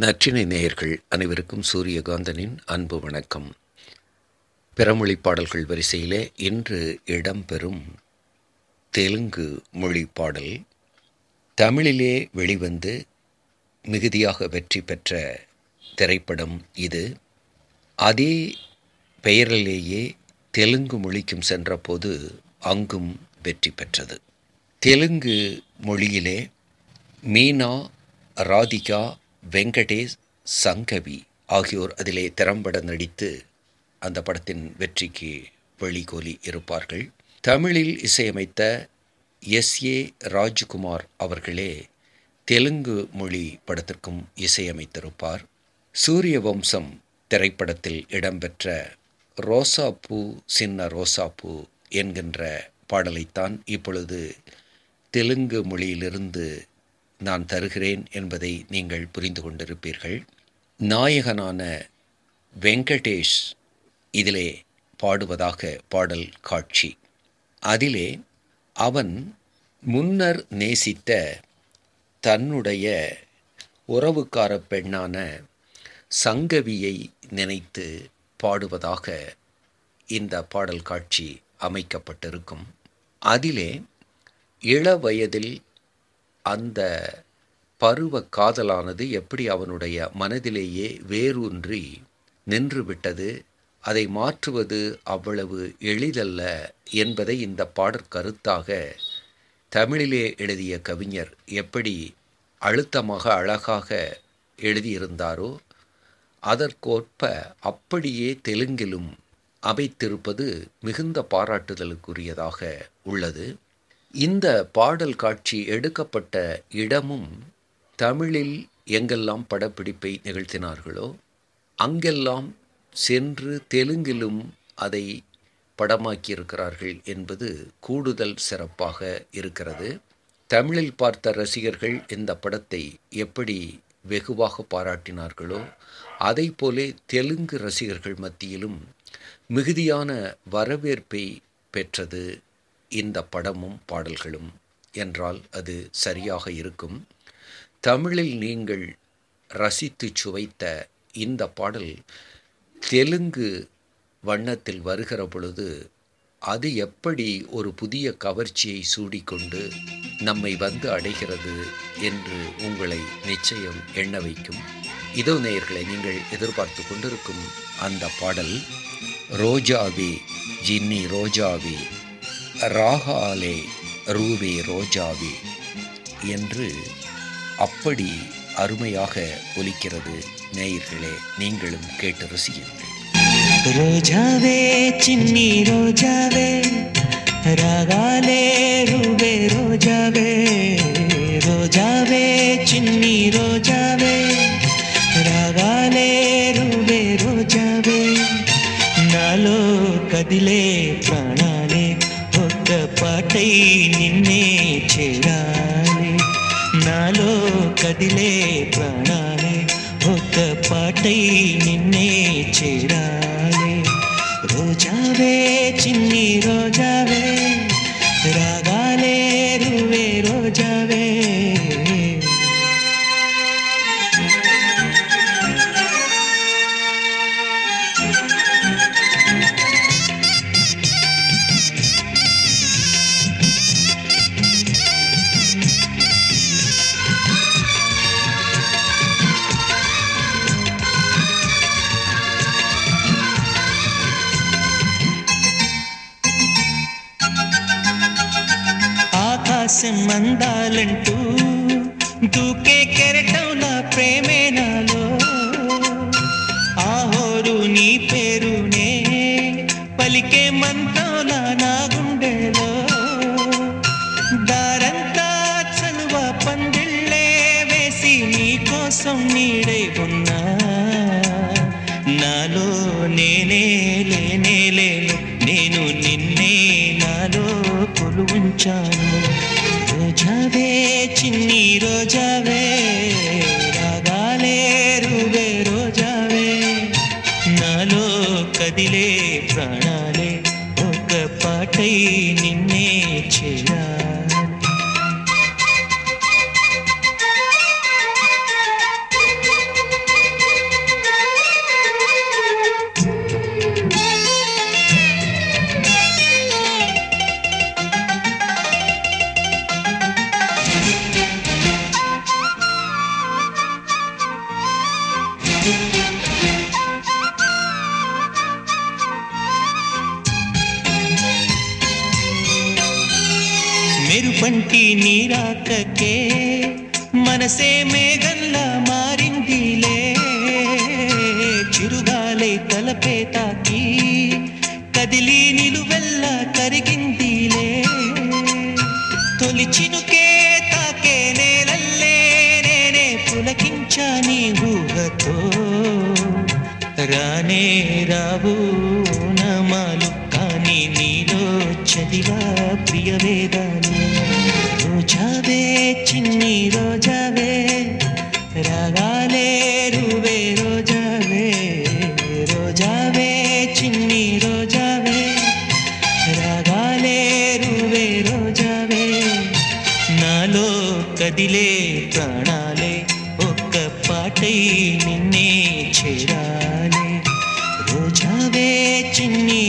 நற்றினை நேயர்கள் அனைவருக்கும் சூரியகாந்தனின் அன்பு வணக்கம். பிறமொழி பாடல்கள் வரிசையிலே இன்று இடம்பெறும் தெலுங்கு மொழி பாடல் தமிழிலே வெளிவந்து மிகுதியாக வெற்றி பெற்ற திரைப்படம் இது. அதே பெயரிலேயே தெலுங்கு மொழிக்கும் சென்றபோது அங்கும் வெற்றி பெற்றது. தெலுங்கு மொழியிலே மீனா ராதிகா வெங்கடேஷ் சங்கவி ஆகியோர் அதிலே திறம்பட நடித்து அந்த படத்தின் வெற்றிக்கு வெளிகோலி இருப்பார்கள். தமிழில் இசையமைத்த எஸ். ஏ. ராஜ்குமார் அவர்களே தெலுங்கு மொழி படத்திற்கும் இசையமைத்திருப்பார். சூரிய வம்சம் திரைப்படத்தில் இடம்பெற்ற ரோசாப்பூ சின்ன ரோசாப்பூ என்கின்ற பாடலைத்தான் இப்பொழுது தெலுங்கு மொழியிலிருந்து நான் தருகிறேன் என்பதை நீங்கள் புரிந்து கொண்டிருப்பீர்கள். நாயகனான வெங்கடேஷ் இதிலே பாடுவதாக பாடல் காட்சி. அதிலே அவன் முன்னர் நேசித்த தன்னுடைய உறவுக்கார பெண்ணான சங்கவியை நினைத்து பாடுவதாக இந்த பாடல் காட்சி அமைக்கப்பட்டிருக்கும். அதிலே இள வயதில் அந்த பருவ காதலானது எப்படி அவனுடைய மனதிலேயே வேரூன்றி நின்றுவிட்டது அதை மாற்றுவது அவ்வளவு எளிதல்ல என்பதை இந்த பாடற்கருத்தாக தமிழிலே எழுதிய கவிஞர் எப்படி அழுத்தமாக அழகாக எழுதியிருந்தாரோ அதற்கோற்ப அப்படியே தெலுங்கிலும் அமைத்திருப்பது மிகுந்த பாராட்டுதலுக்குரியதாக உள்ளது. இந்த பாடல் காட்சி எடுக்கப்பட்ட இடமும் தமிழில் எங்கெல்லாம் படப்பிடிப்பை நிகழ்த்தினார்களோ அங்கெல்லாம் சென்று தெலுங்கிலும் அதை படமாக்கியிருக்கிறார்கள் என்பது கூடுதல் சிறப்பாக இருக்கிறது. தமிழில் பார்த்த ரசிகர்கள் இந்த படத்தை எப்படி வெகுவாக பாராட்டினார்களோ அதை போலே தெலுங்கு ரசிகர்கள் மத்தியிலும் மிகுதியான வரவேற்பை பெற்றது. இந்த படமும் பாடல்களும் என்றால் அது சரியாக இருக்கும். தமிழில் நீங்கள் ரசித்து சுவைத்த இந்த பாடல் தெலுங்கு வண்ணத்தில் வருகிற பொழுது அது எப்படி ஒரு புதிய கவர்ச்சியை சூடிக்கொண்டு நம்மை வந்து அடைகிறது என்று உங்களை நிச்சயம் எண்ண வைக்கும். இதோ நேயர்களை நீங்கள் எதிர்பார்த்து கொண்டிருக்கும் அந்த பாடல் ரோஜாவே ஜின்னி ரோஜாவே ராகாலே ரூபே ரோஜாவே என்று அப்படி அருமையாக ஒலிக்கிறது நேயர்களே நீங்களும் கேட்டு ரசியுங்கள். ரோஜாவே சின்னி ரோஜாவே ராகாலே ரூபே ரோஜாவே ரோஜாவே சின்னி ரோஜாவே. నిన్నే చేరాలి నాలో కదిలే ప్రాణాలే ఒక్క పాటై నిన్నే చేరాలి రోజావే చిన్ని రోజావే రాగాలే రువే రోజావే ఆకాశం అందాలంటూ దూకే కెరటంలా ప్రేమే నాలో. ఆహోరు నీ పేరునే పలికే మంత్రంలా నా గుండెలో దారంతా చలువ పందిళ్ళే వేసి నీ కోసం నీడై ఉన్నా. నాలో నేనే లేనే లేను నేను నిన్నే నాలో కొలువుంచాను. जावे चिन्नी रो जावे మెరుపంటి నీరాకకే మనసే మేఘంలా మారిందిలే. చిరుగాలే తలపే తాకి కదిలి నిలువెల్లా కరిగిందిలే. తొలి చినుకే తాకే నేలల్లే నేనే పులకించా నీ ఊహతో. రానే రావు నమాలు కానీ నీలో చదివా ప్రియ వేదాలు छबे चिन्नी रोजवे रगा ले रुवे रोजवे रोजवे चिन्नी रोजवे रगा ले रुवे रोजवे नालो कदिले, प्राणाले ओक पाटे निन्ने छेराले रोजवे चिन्नी